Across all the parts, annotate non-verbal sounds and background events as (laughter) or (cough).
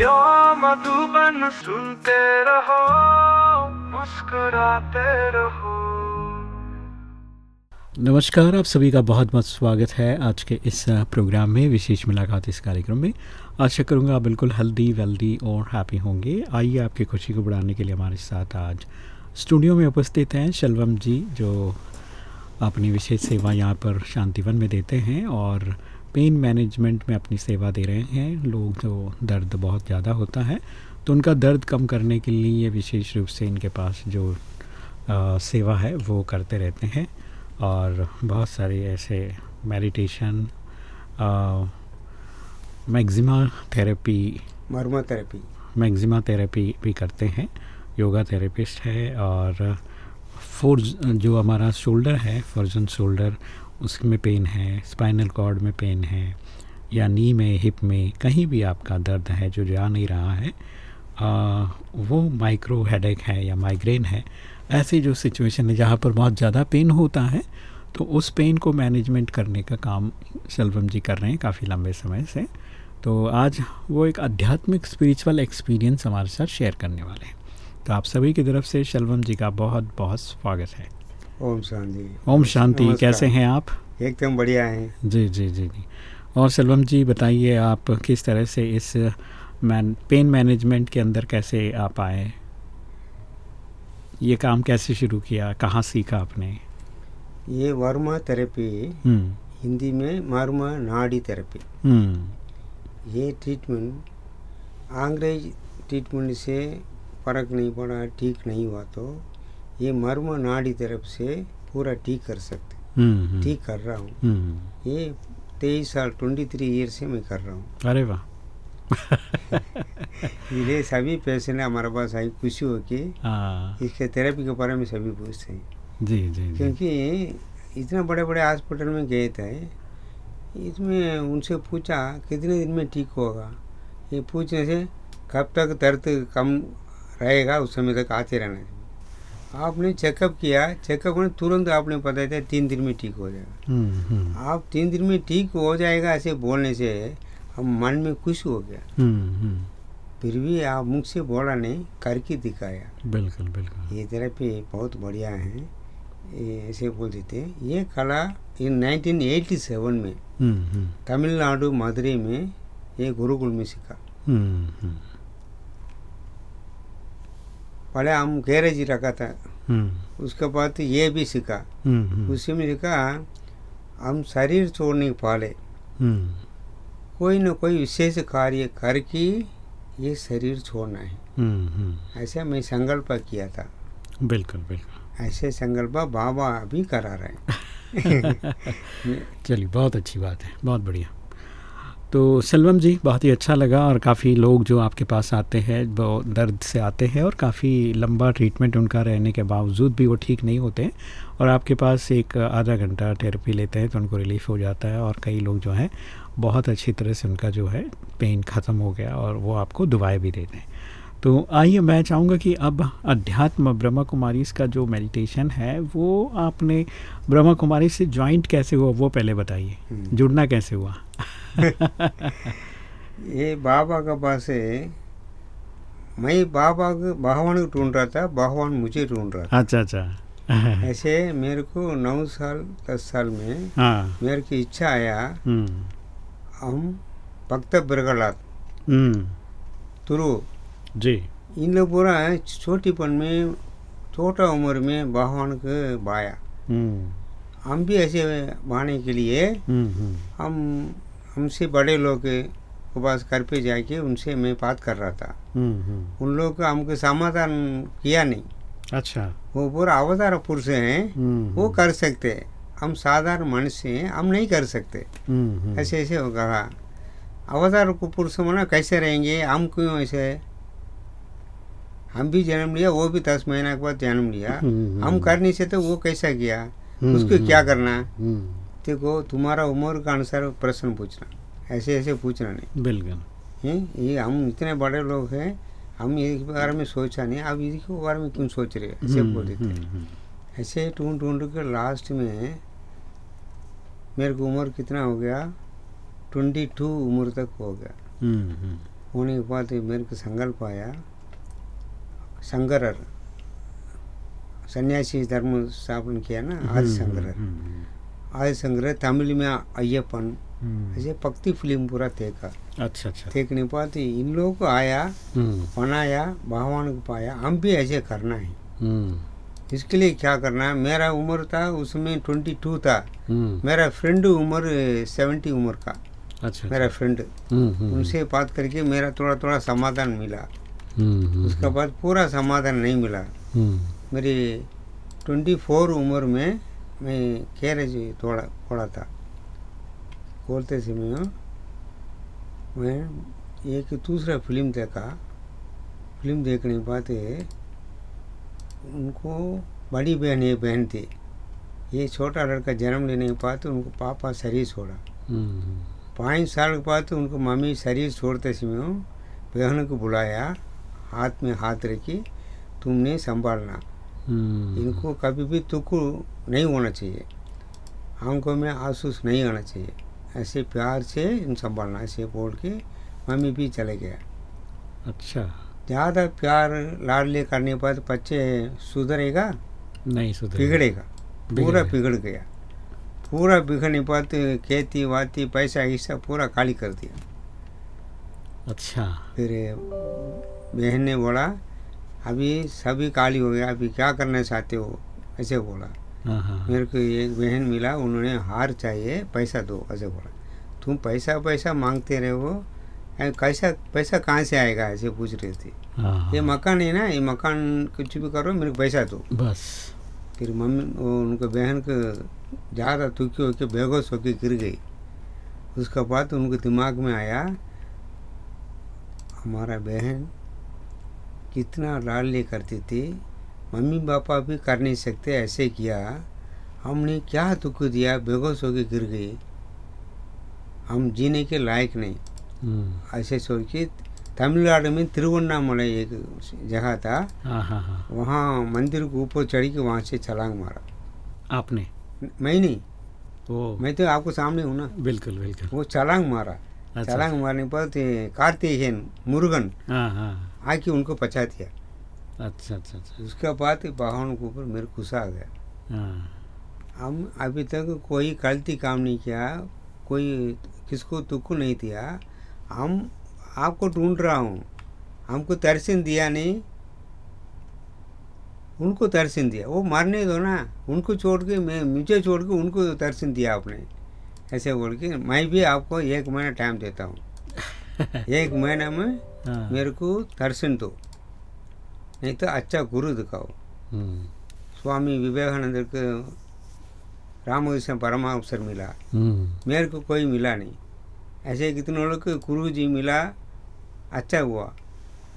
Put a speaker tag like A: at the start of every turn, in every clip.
A: Radio Madhuban सुनते रहो, मुस्कुराते रहो।
B: नमस्कार, आप सभी का बहुत बहुत स्वागत है आज के इस प्रोग्राम में, विशेष मुलाकात इस कार्यक्रम में। आशा करूँगा आप बिल्कुल हेल्दी, वेल्दी और हैप्पी होंगे। आइए आपकी खुशी को बढ़ाने के लिए हमारे साथ आज स्टूडियो में उपस्थित हैं शलवम जी, जो अपनी विशेष सेवा यहाँ पर शांतिवन में देते हैं और पेन मैनेजमेंट में अपनी सेवा दे रहे हैं। लोग जो दर्द बहुत ज़्यादा होता है तो उनका दर्द कम करने के लिए विशेष रूप से इनके पास जो आ, सेवा है वो करते रहते हैं। और बहुत सारे ऐसे मेडिटेशन मैक्सिमा थेरेपी
C: मर्मा थेरेपी
B: मैक्सिमा थेरेपी भी करते हैं। योगा थेरेपिस्ट है और फोर जो हमारा शोल्डर है फर्जन शोल्डर उसमें पेन है स्पाइनल कॉर्ड में पेन है या नी में हिप में कहीं भी आपका दर्द है जो जा नहीं रहा है आ, वो माइक्रो हेडेक है या माइग्रेन है ऐसी जो सिचुएशन है जहाँ पर बहुत ज़्यादा पेन होता है तो उस पेन को मैनेजमेंट करने का काम शलवम जी कर रहे हैं काफ़ी लंबे समय से। तो आज वो एक आध्यात्मिक स्पिरिचुअल एक्सपीरियंस हमारे साथ शेयर करने वाले हैं। तो आप सभी की तरफ़ से शलवम जी का बहुत बहुत स्वागत है।
C: ओम शांति।
B: ओम शांति कैसे हैं आप?
C: एकदम बढ़िया हैं।
B: जी जी जी जी। और शलवम जी बताइए आप किस तरह से इस मैन पेन मैनेजमेंट के अंदर कैसे आप आए? ये काम कैसे शुरू किया? कहाँ सीखा आपने?
C: ये वर्मा थेरेपी
B: हम्म।
C: हिंदी में मर्मा नाड़ी थेरेपी।
B: हम्म।
C: ये ट्रीटमेंट अंग्रेज़ ट्रीटमेंट से फ़र्क नहीं पड़ा ठीक नहीं हुआ तो ये मर्म नाड़ी तरफ़ से पूरा ठीक कर सकते।
B: हम्म हम्म,
C: ठीक कर रहा हूँ।
B: हम्म
C: ये तेईस साल ट्वेंटी थ्री ईयर से मैं कर रहा हूँ।
B: अरे वाह। (laughs)
C: ये सभी पेशेंट हमारे पास आई खुशी हो कि
B: हाँ।
C: इसके थेरेपी के बारे में सभी पूछते हैं।
B: जी जी
C: क्योंकि इतना बड़े बड़े हॉस्पिटल में गए थे इसमें उनसे पूछा कितने दिन में ठीक होगा? ये पूछने से कब तक दर्द कम रहेगा उस समय तक आते रहना आपने चेकअप किया चेकअप में तुरंत आपने पता था तीन दिन में ठीक हो जाएगा।
B: हम्म हम्म।
C: आप तीन दिन में ठीक हो जाएगा ऐसे बोलने से हम मन में खुश हो गया।
B: हम्म हम्म,
C: फिर भी आप मुख से बोला नहीं करके दिखाया।
B: बिल्कुल बिल्कुल।
C: ये थेरेपी बहुत बढ़िया है। ऐसे बोल देते हैं। ये कला इन 1987 में तमिलनाडु मदुरई में ये गुरुकुल में सीखा। पहले हम गैरेज रखा था।
B: हम्म।
C: उसके बाद ये भी सीखा।
B: हम्म हम्म,
C: उसी में सीखा हम शरीर छोड़ने के पहले
B: हम्म।
C: कोई न कोई विशेष कार्य करके ये शरीर छोड़ना है। ऐसे मैं संकल्प किया था।
B: बिल्कुल बिल्कुल।
C: ऐसे संकल्प बाबा अभी करा रहे हैं। (laughs)
B: चलिए बहुत अच्छी बात है। बहुत बढ़िया। तो सलवम जी बहुत ही अच्छा लगा और काफ़ी लोग जो आपके पास आते हैं वो दर्द से आते हैं और काफ़ी लंबा ट्रीटमेंट उनका रहने के बावजूद भी वो ठीक नहीं होते हैं और आपके पास एक आधा घंटा थेरेपी लेते हैं तो उनको रिलीफ हो जाता है और कई लोग जो हैं बहुत अच्छी तरह से उनका जो है पेन ख़त्म हो गया और वो आपको दुआएँ भी देते हैं। तो आइए मैं चाहूँगा कि अब अध्यात्म ब्रह्मा कुमारी का जो मेडिटेशन है वो आपने ब्रह्मा कुमारी से ज्वाइंट कैसे हुआ वो पहले बताइए।
C: हम्म।
B: जुड़ना कैसे हुआ? (laughs)
C: ये बाबा का पास है मैं बाबा को भगवान को ढूंढ रहा था भगवान मुझे ढूंढ रहा
B: था। अच्छा
C: अच्छा। (laughs) ऐसे मेरे को नौ साल दस साल में
B: हाँ।
C: मेरे की इच्छा आया
B: हम्म।
C: हम भक्त बिरगलात
B: हम्म,
C: तुरु।
B: जी।
C: इन लोग पूरा छोटीपन में छोटा उम्र में भगवान को बाया।
B: हम्म।
C: हम भी ऐसे बहाने के लिए हम हमसे बड़े लोग के पास घर पे जाके उनसे मैं बात कर रहा था।
B: हम्म हम्म,
C: उन लोग का हमको समाधान किया नहीं।
B: अच्छा।
C: वो पूरा अवतार पुरुष हैं
B: हम्म,
C: वो कर सकते। हैं हम साधारण मनुष्य हैं हम नहीं कर सकते। ऐसे ऐसे हो कहा अवतार को पुरुष मना कैसे रहेंगे? हम क्यों ऐसे? हम भी जन्म लिया वो भी दस महीना के बाद जन्म लिया। हम कर नहीं सकते वो कैसा किया? उसको क्या करना?
B: हम्म,
C: देखो तुम्हारा उम्र के अनुसार प्रश्न पूछना। ऐसे ऐसे पूछना नहीं।
B: बिल्कुल।
C: ये हम इतने बड़े लोग हैं हम इसके बारे में सोचा नहीं। अब इसके बारे में क्यों सोच रहे हैं? ऐसे
B: हम्म,
C: बोल देते
B: हम्म, हम्म,
C: ऐसे ढूंढ ढूंढ के लास्ट में मेरे को उम्र कितना हो गया? ट्वेंटी टू उम्र तक हो गया। होने के बाद मेरे को संकल्प आया शंकरर सन्यासी धर्म स्थापन किया ना आदि शंकरर आदि शंकर तमिल में अय्यपन
B: हम्म,
C: ऐसे भक्ति फ़िल्म पूरा देखा।
B: अच्छा अच्छा।
C: देखने बाद इन लोगों को आया
B: हम्म,
C: बनाया भगवान को पाया। हम भी ऐसे करना है।
B: हम्म,
C: इसके लिए क्या करना है? मेरा उम्र था उसमें ट्वेंटी टू था मेरा फ्रेंड उम्र सेवेंटी उम्र का।
B: अच्छा
C: मेरा फ्रेंड
B: हम्म,
C: उनसे बात करके मेरा थोड़ा थोड़ा समाधान मिला। उसके बाद पूरा समाधान नहीं मिला। मेरी ट्वेंटी फोर उम्र में मैं कैरेज थोड़ा थोड़ा था बोलते समय मैं एक दूसरा फ़िल्म देखा फ़िल्म देखने के बाद उनको बड़ी बहन एक बहन थी ये छोटा लड़का जन्म लेने के बाद उनको पापा शरीर छोड़ा पाँच साल के बाद उनको मम्मी शरीर छोड़ते समय बहन को बुलाया हाथ में हाथ रखी तुमने संभालना इनको कभी भी दुख नहीं होना चाहिए। आँखों में आँसू नहीं आना चाहिए। ऐसे प्यार से इन संभालना ऐसे बोल के मम्मी भी चले गया।
B: अच्छा।
C: ज़्यादा प्यार लाडले करने बाद बच्चे सुधरेगा?
B: नहीं सुधर
C: बिगड़ेगा। पूरा बिगड़ गया। पूरा बिगड़ने के बाद खेती वाती पैसा हिस्सा पूरा खाली कर दिया।
B: अच्छा।
C: फिर बहन ने बोला अभी सभी काली हो गया अभी क्या करना चाहते हो? ऐसे बोला।
B: हाँ हाँ
C: मेरे को एक बहन मिला उन्होंने हार चाहिए पैसा दो ऐसे बोला। तुम पैसा पैसा मांगते रहे हो कैसा पैसा कहाँ से आएगा? ऐसे पूछ रहे थी।
B: हाँ,
C: ये मकान है ना ये मकान कुछ भी करो मेरे को पैसा दो।
B: बस।
C: फिर मम्मी उनको बहन को ज़्यादा दुखी होकर बेहोश होकर गिर गई। उसके बाद उनके दिमाग में आया। हमारा बहन कितना लाल ले करती थी मम्मी पापा भी कर नहीं सकते ऐसे किया। हमने क्या दुख दिया बेहोश होकर गिर गई हम जीने के लायक नहीं।
B: हम्म,
C: ऐसे सोच के तमिलनाडु में तिरुवन्नामलाई एक जगह था।
B: हाँ हाँ हाँ।
C: वहाँ मंदिर के ऊपर चढ़ के वहाँ से छलांग मारा।
B: आपने?
C: मैं नहीं।
B: ओ।
C: मैं तो आपको सामने हूँ ना।
B: बिल्कुल बिल्कुल।
C: वो छलांग मारा।
B: अच्छा
C: छलांग मारने पर तो कार्तिकेयन मुरुगन। आके उनको पचा दिया।
B: अच्छा अच्छा अच्छा।
C: उसके बाद भगवान के ऊपर मेरे गुस्सा आ गया।
B: हाँ।
C: हम अभी तक कोई गलती काम नहीं किया कोई किसको दुख नहीं दिया। हम आपको ढूंढ रहा हूँ। हमको दर्शन दिया नहीं। उनको दर्शन दिया। वो मारने दो ना। उनको छोड़ के मैं मुझे छोड़ के उनको दर्शन दिया आपने। ऐसे बोल के मैं भी आपको एक महीना टाइम देता हूँ। (laughs) एक महीना में
B: हाँ।
C: मेरे को दर्शन दो नहीं तो अच्छा गुरु दिखाओ।
B: हम्म,
C: स्वामी विवेकानंद को रामकृष्ण परमहंसर मिला।
B: हम्म,
C: मेरे को कोई मिला नहीं। ऐसे कितने लोग को गुरु जी मिला अच्छा हुआ।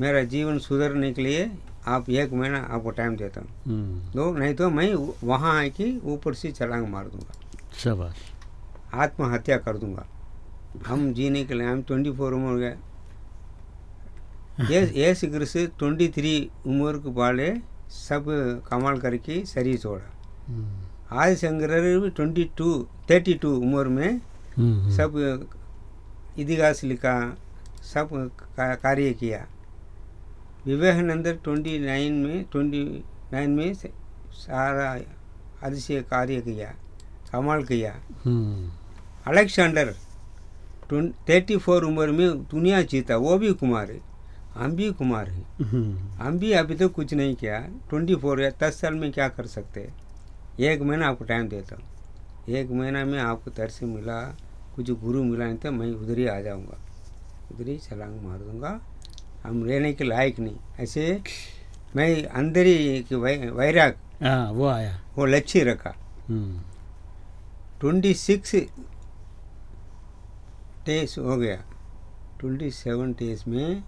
C: मेरा जीवन सुधरने के लिए आप एक महीना आपको टाइम देता हूँ।
B: हम्म,
C: दो नहीं तो मैं वहाँ आके ऊपर से छलांग मार दूँगा।
B: शाबाश।
C: आत्महत्या कर दूँगा। हम जीने के लिए हम ट्वेंटी फोर उम्र गए। ये ये सिगर ट्वेंटी थ्री उम्र के वाले सब कमाल करके शरीर छोड़ा।
B: हम्म,
C: भी ट्वेंटी टू थर्टी टू उम्र में
B: हम्म,
C: सब इतिहास लिखा सब कार्य किया। विवेकानंद ट्वेंटी नाइन में ट्वेंटी नाइन में सारा अधिशय कार्य किया कमाल किया।
B: हम्म,
C: अलेक्जेंडर थर्टी फोर उम्र में दुनिया जीता वो भी कुमार है। हम भी कुमार हैं।
B: हम्म,
C: हम भी अभी तक कुछ नहीं किया। ट्वेंटी फोर या दस साल में क्या कर सकते हैं? एक महीना आपको टाइम देता हूँ। एक महीना में आपको दर्शन मिला कुछ गुरु मिला नहीं तो मैं उधर ही आ जाऊँगा। उधर ही छलांग मार दूँगा। हम रहने के लायक नहीं। ऐसे मैं अंदर ही कि वै, वैराग
B: हाँ वो आया।
C: वो लक्ष्य रखा।
B: हम्म,
C: ट्वेंटी सिक्स डेज़ हो गया। ट्वेंटी सेवन डेज़ में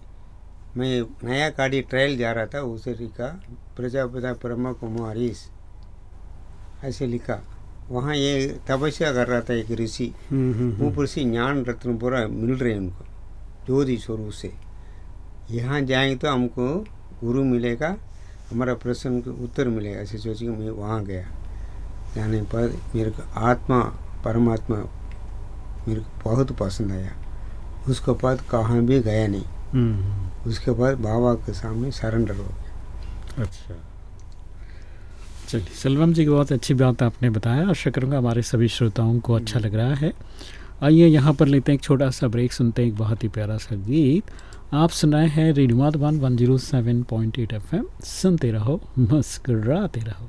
C: मैं नया गाड़ी ट्रायल जा रहा था उसे लिखा प्रजापिता ब्रह्मा कुमारीस ऐसे लिखा। वहाँ ये तपस्या कर रहा था एक ऋषि।
B: हम्म, हम्म, हम्म,
C: ऊपर से ज्ञान रत्न पूरा मिल रहे हैं उनको ज्योति स्वरूप से। यहाँ जाएँगे तो हमको गुरु मिलेगा हमारा प्रश्न का उत्तर मिलेगा। ऐसे सोच के मैं वहाँ गया। जाने पर मेरे को आत्मा परमात्मा मेरे को बहुत पसंद आया। उसके बाद कहाँ भी गया नहीं।
B: हम्म,
C: उसके बाद बाबा के सामने सरेंडर हो गया।
B: अच्छा। चलिए सलवम जी की बहुत अच्छी बात आपने बताया आशा करूँगा हमारे सभी श्रोताओं को अच्छा लग रहा है। आइए यहाँ पर लेते हैं एक छोटा सा ब्रेक सुनते हैं एक बहुत ही प्यारा सा गीत। आप सुनाए हैं radio Madhavan one zero seven point eight FM M सुनते रहो मुस्कुराते रहो।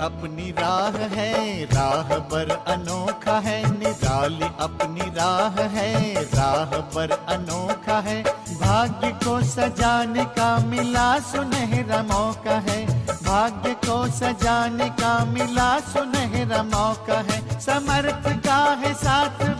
D: अपनी राह है, राह पर अनोखा है, निराली अपनी राह है, राह पर अनोखा है। भाग्य को सजाने का मिला सुनहरा मौका है। भाग्य को सजाने का मिला सुनहरा मौका है। समर्थ का है साथ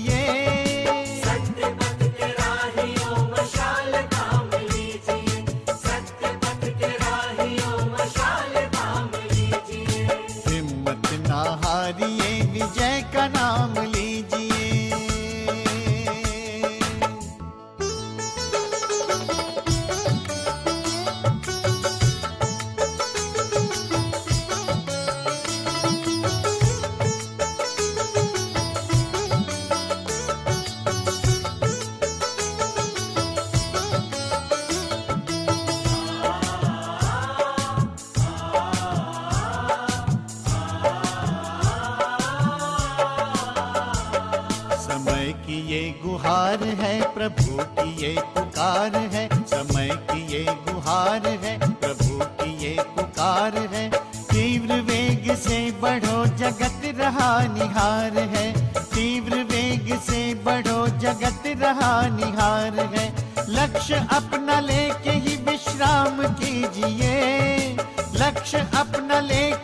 D: ये है, प्रभु की ये पुकार है। तीव्र वेग से बढ़ो, जगत रहा निहार है। तीव्र वेग से बढ़ो, जगत रहा निहार है। लक्ष्य अपना लेके ही विश्राम कीजिए। लक्ष्य अपना लेके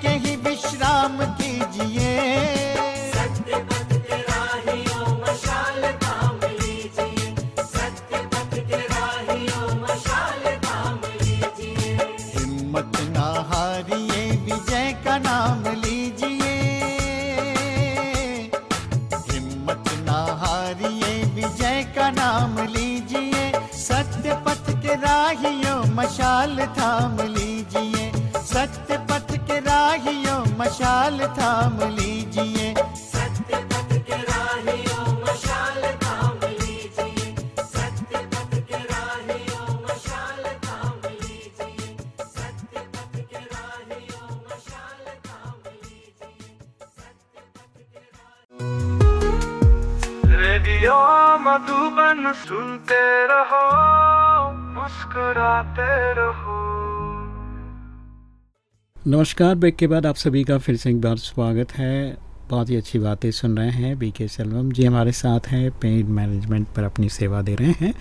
D: सत्य पथ के राहियों मशाल थाम लीजिए।
A: मधुबन सुनते रहो मुस्कुराते रहो।
B: नमस्कार ब्रेक के बाद आप सभी का फिर से एक बार स्वागत है। बहुत ही अच्छी बातें सुन रहे हैं बी के सेल्वम जी हमारे साथ हैं पेड मैनेजमेंट पर अपनी सेवा दे रहे हैं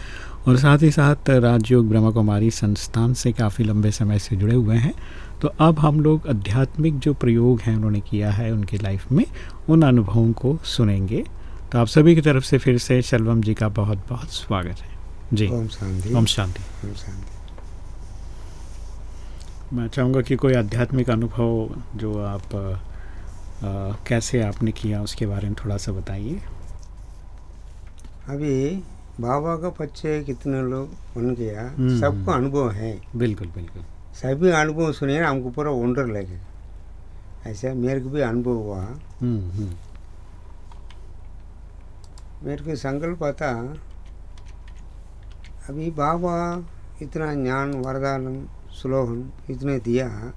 B: और साथ ही साथ राजयोग ब्रह्मा कुमारी संस्थान से काफ़ी लंबे समय से जुड़े हुए हैं। तो अब हम लोग आध्यात्मिक जो प्रयोग हैं उन्होंने किया है उनकी लाइफ में उन अनुभवों को सुनेंगे। तो आप सभी की तरफ़ से फिर से शलवम जी का बहुत बहुत स्वागत है। जी।
C: ओम शांति।
B: ओम शांति।
C: ओम शांति।
B: मैं चाहूँगा कि कोई आध्यात्मिक अनुभव जो आप अ, कैसे आपने किया उसके बारे में थोड़ा सा बताइए।
C: अभी बाबा का बच्चे कितने लोग बन गया
B: हम्म,
C: सबको
B: हम्म।
C: अनुभव है।
B: बिल्कुल बिल्कुल।
C: सभी अनुभव सुने हमको पूरा वंडर लगेगा ऐसा मेरे को भी अनुभव हुआ।
B: हम्म,
C: मेरे को संकल्प आता अभी बाबा इतना ज्ञान वरदान श्लोकन इतने दिया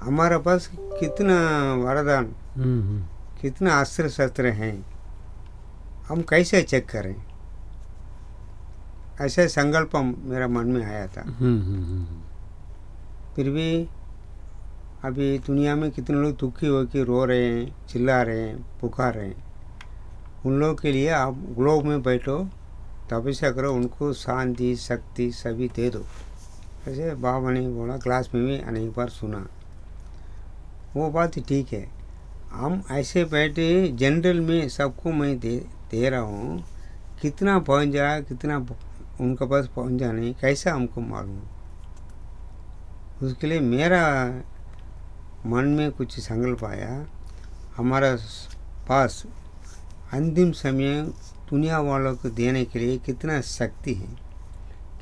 C: हमारे पास कितना वरदान
B: हम्म, हम्म,
C: कितना अस्त्र शस्त्र हैं। हम कैसे चेक करें? ऐसे संकल्प मेरा मन में आया था।
B: हम्म,
C: फिर भी अभी दुनिया में कितने लोग दुखी होकर रो रहे हैं चिल्ला रहे हैं पुकार रहे हैं। उन लोगों के लिए आप ग्लोब में बैठो तपस्या करो उनको शांति शक्ति सभी दे दो। ऐसे बाबा ने बोला, क्लास में भी अनेक बार सुना। वो बात ठीक है। हम ऐसे बैठे जनरल में सबको मैं दे दे रहा हूँ, कितना पहुँच जाए, कितना उनके पास पहुँचा नहीं कैसा हमको मालूम? उसके लिए मेरा मन में कुछ संकल्प आया। हमारा पास अंतिम समय दुनिया वालों को देने के लिए कितना शक्ति है,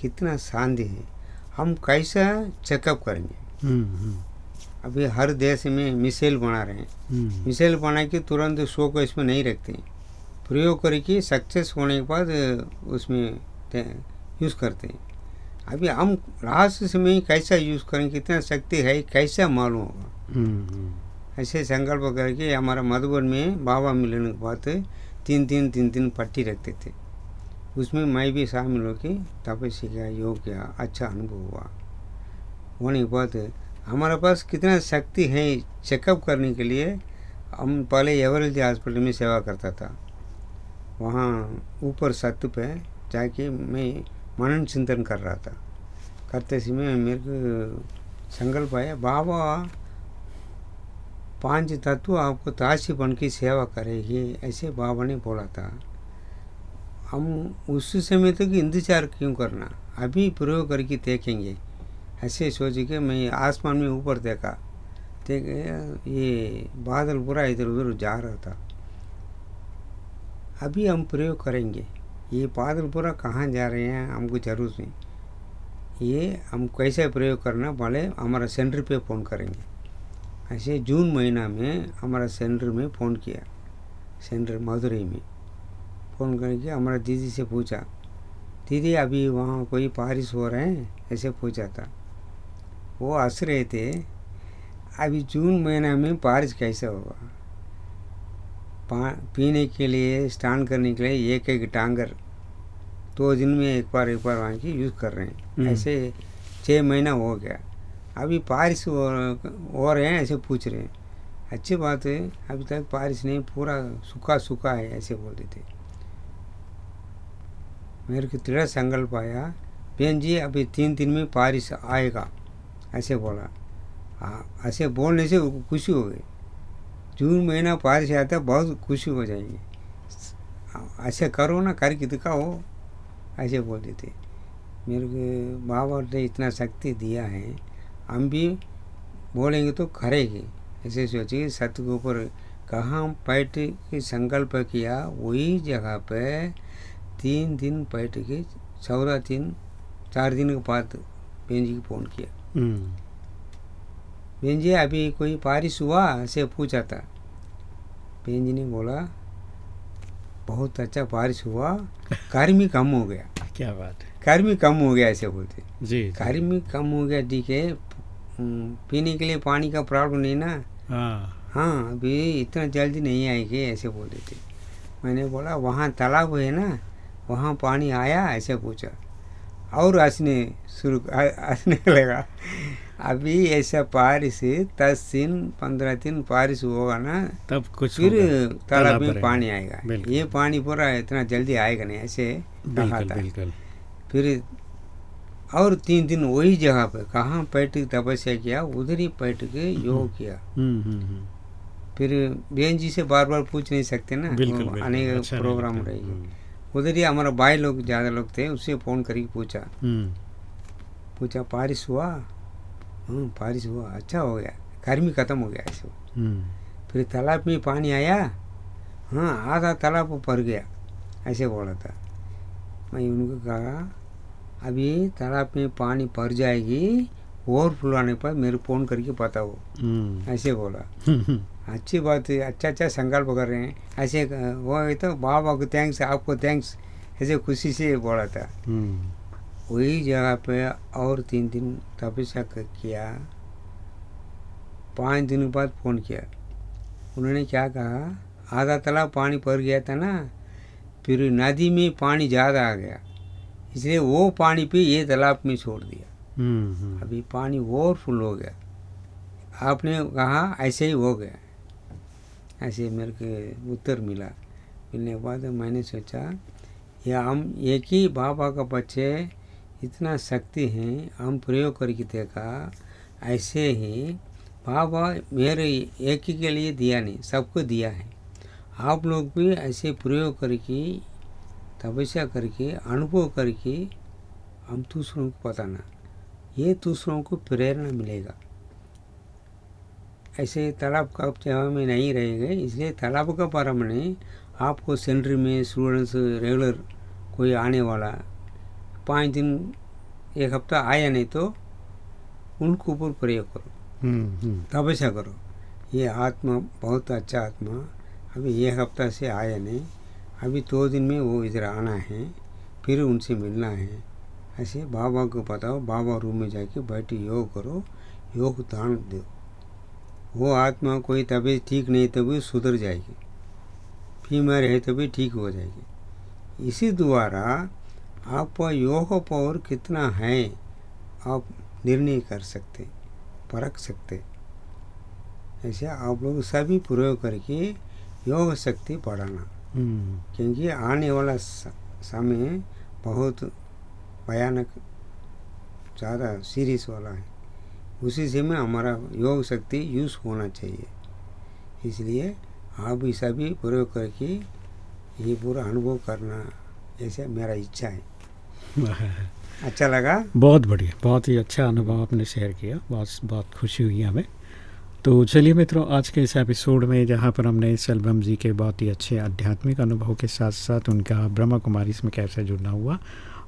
C: कितना शांति है। हम कैसा चेकअप करेंगे?
B: हम्म, हम्म,
C: अभी हर देश में मिसाइल बना रहे हैं।
B: हम्म,
C: मिसाइल बना के तुरंत शो को इसमें नहीं रखते प्रयोग करके सक्सेस होने के बाद उसमें यूज़ करते हैं। अभी हम लास्ट समय कैसा यूज़ करें कितना शक्ति है कैसा मालूम होगा?
B: हम्म, हम्म,
C: ऐसे संकल्प करके हमारा मधुबन में बाबा मिलने के बाद तीन तीन तीन तीन पट्टी रखते थे। उसमें मैं भी शामिल होकर तपस्या किया, योग किया अच्छा अनुभव हुआ। होने के बाद हमारे पास कितना शक्ति है चेकअप करने के लिए, हम पहले एवरेज हॉस्पिटल में सेवा करता था। वहाँ ऊपर सत्य पे जाके मैं मनन चिंतन कर रहा था। करते समय मेरे को संकल्प आया, बाबा, पाँच तत्व आपको ताशी बन की सेवा करेगी, ऐसे बाबा ने बोला था। हम उस समय तक इंतज़ार क्यों करना? अभी प्रयोग करके देखेंगे। ऐसे सोच के मैं आसमान में ऊपर देखा। देख, ये बादल पूरा इधर उधर जा रहा था। अभी हम प्रयोग करेंगे। ये बादल पूरा कहाँ जा रहे हैं, हमको ज़रूरत नहीं। ये हम कैसे प्रयोग करना, भले हमारा सेंटर पे फ़ोन करेंगे। ऐसे जून महीना में हमारा सेंटर में फ़ोन किया। सेंटर मदुरई में। फ़ोन करके हमारा दीदी से पूछा। दीदी अभी वहाँ कोई बारिश हो रहे हैं? ऐसे पूछा था। वो हंस रहे थे अभी जून महीना में बारिश कैसे होगा? पीने के लिए स्नान करने के लिए एक एक टांगर दो दिन में एक बार एक बार वहाँ की यूज़ कर रहे हैं।
B: हम्म।
C: ऐसे छः महीना हो गया। अभी बारिश हो हो रहे हैं? ऐसे पूछ रहे हैं। अच्छी बात है अभी तक बारिश नहीं पूरा सूखा सूखा है ऐसे बोल देते। मेरे को दृढ़ संकल्प आया, बहन जी, अभी तीन दिन में बारिश आएगा। ऐसे बोला। हाँ ऐसे बोलने से खुशी हो गई। जून महीना बारिश आता है बहुत खुशी हो जाएँगे। ऐसे करो ना करके दिखाओ। ऐसे बोल देते। मेरे को बाबा ने इतना शक्ति दिया है। हम भी बोलेंगे तो करेंगे। ऐसे सोचिए सत्य के ऊपर कहाँ बैठ के संकल्प किया, वही जगह पे तीन दिन बैठ के चौदह दिन चार दिन के बाद बहन जी को फ़ोन किया।
B: हम्म,
C: बहन जी अभी कोई बारिश हुआ? ऐसे पूछा था। बहन जी ने बोला बहुत अच्छा बारिश हुआ गर्मी कम हो गया। (laughs)
B: क्या बात है।
C: गर्मी कम हो गया ऐसे बोलते।
B: जी।
C: गर्मी कम हो गया ठीक है। हम्म, पीने के लिए पानी का प्रॉब्लम नहीं ना?
B: हाँ।
C: हाँ अभी इतना जल्दी नहीं आएगी ऐसे बोल देते मैंने बोला वहाँ तालाब है ना? वहाँ पानी आया ऐसे पूछा। और हंसने शुरू हंसने (laughs) लगा। अभी ऐसा बारिश दस दिन पंद्रह दिन बारिश होगा ना
B: तब कुछ
C: फिर तालाब में पानी आएगा। ये पानी पूरा इतना जल्दी आएगा नहीं ऐसे कहा
B: बिल्कुल
C: था। फिर और तीन दिन वही जगह पे कहाँ बैठ के तपस्या किया उधर ही बैठ के योग किया।
B: हम्म हम्म हम्म,
C: फिर बहन जी से बार बार पूछ नहीं सकते ना अनेक
B: अच्छा
C: प्रोग्राम रहेगी।
B: हम्म,
C: उधर ही हमारा भाई लोग ज़्यादा लोग थे उससे फ़ोन करके पूछा।
B: हम्म,
C: पूछा बारिश हुआ? हाँ बारिश हुआ। अच्छा हो गया। गर्मी ख़त्म हो गया ऐसे
B: हम्म,
C: फिर तालाब में पानी आया। हाँ आधा तालाब भर गया। ऐसे बोला था। मैं उनको कहा अभी तालाब में पानी भर जाएगी और आने पर मेरे फ़ोन करके बताओ।
B: हम्म,
C: ऐसे बोला। (laughs) अच्छी बात है अच्छा अच्छा संकल्प कर रहे हैं। ऐसे वो है तो बाबा को थैंक्स आपको थैंक्स ऐसे खुशी से बोला था।
B: हम्म,
C: वही जगह पे और तीन दिन तपस्या किया। पाँच दिन बाद फ़ोन किया। उन्होंने क्या कहा? आधा तालाब पानी भर गया था ना फिर नदी में पानी ज़्यादा आ गया। इसलिए वो पानी पे ये तालाब में छोड़ दिया।
B: हम्म, हम्म,
C: अभी पानी और फुल हो गया। आपने कहा ऐसे ही हो गया। ऐसे मेरे को उत्तर मिला। मिलने के बाद मैंने सोचा, ये हम एक ही बाबा का बच्चे इतना शक्ति हैं, हम प्रयोग करके देखा, ऐसे ही बाबा मेरे एक ही के लिए दिया नहीं, सबको दिया है। आप लोग भी ऐसे प्रयोग करके, तपस्या करके, अनुभव करके, हम दूसरों को बताना। ये दूसरों को प्रेरणा मिलेगा। ऐसे तालाब का जगह में नहीं रहेंगे इसलिए तालाब का प्रारंभ आपको सेंटर में स्टूडेंट्स रेगुलर कोई आने वाला पाँच दिन एक हफ़्ता आया नहीं तो उनको ऊपर प्रयोग करो।
B: हम्म, हम्म,
C: तपस्या करो। ये आत्मा बहुत अच्छा आत्मा अभी एक हफ़्ता से आया नहीं अभी दो दिन में वो इधर आना है फिर उनसे मिलना है। ऐसे बाबा को बताओ बाबा रूम में जाके बैठे योग करो योग दान दो। वो आत्मा कोई तबीयत ठीक नहीं तो भी सुधर जाएगी। बीमार है तो भी ठीक हो जाएगी। इसी द्वारा आपका योग पावर कितना है आप निर्णय कर सकते परख सकते। ऐसे आप लोग सभी प्रयोग करके योग शक्ति बढ़ाना।
B: हम्म,
C: क्योंकि आने वाला समय बहुत भयानक ज़्यादा सीरियस वाला है। उसी से में हमारा योग शक्ति यूज़ होना चाहिए। इसलिए आप ऐसा भी प्रयोग करके ये पूरा अनुभव करना ऐसे मेरा इच्छा है। (laughs) अच्छा लगा?
B: बहुत बढ़िया बहुत ही अच्छा अनुभव आपने शेयर किया बहुत बहुत खुशी हुई हमें। तो चलिए मित्रों आज के इस एपिसोड में जहाँ पर हमने सेल्वम जी के बहुत ही अच्छे आध्यात्मिक अनुभव के साथ साथ उनका ब्रह्मा कुमारी इसमें कैसे जुड़ना हुआ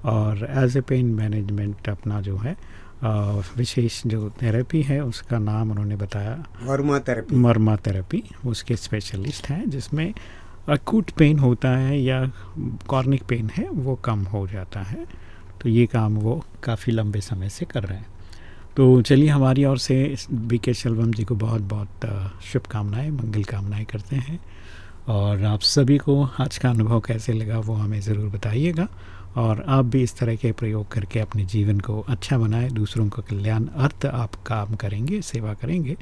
B: और एज ए पेन मैनेजमेंट अपना जो है विशेष जो थेरेपी है उसका नाम उन्होंने बताया।
C: वर्मा थेरेपी
B: मर्मा थेरेपी उसके स्पेशलिस्ट हैं जिसमें अकूट पेन होता है या कॉर्निक पेन है वो कम हो जाता है। तो ये काम वो काफ़ी लंबे समय से कर रहे हैं। तो चलिए हमारी ओर से बी के शलवम जी को बहुत बहुत शुभकामनाएँ मंगल कामनाएँ करते हैं। और आप सभी को आज का अनुभव कैसे लगा वो हमें ज़रूर बताइएगा। और आप भी इस तरह के प्रयोग करके अपने जीवन को अच्छा बनाएँ, दूसरों का कल्याण अर्थ आप काम करेंगे, सेवा करेंगे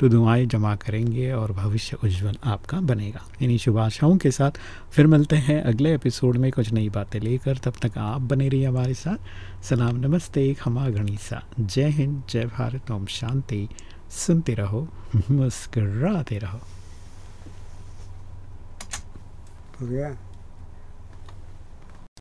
B: तो दुआएँ जमा करेंगे और भविष्य उज्जवल आपका बनेगा। इन्हीं शुभ आशाओं के साथ फिर मिलते हैं अगले एपिसोड में कुछ नई बातें लेकर। तब तक आप बने रहिए हमारे साथ। सलाम, नमस्ते, खमा गणिसा। जय हिंद, जय भारत। ओम शांति। सुनते रहो, मुस्कराते रहो।
C: हो